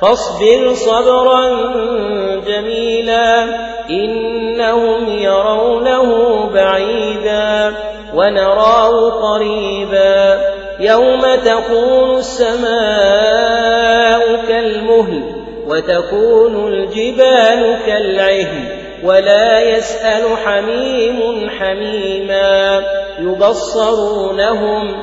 فاصبر صبرا جميلا إنهم يرونه بعيدا ونراه قريبا يوم تكون السماء كالمهل وتكون الجبال كالعهن ولا يسأل حميم حميما يبصرونهم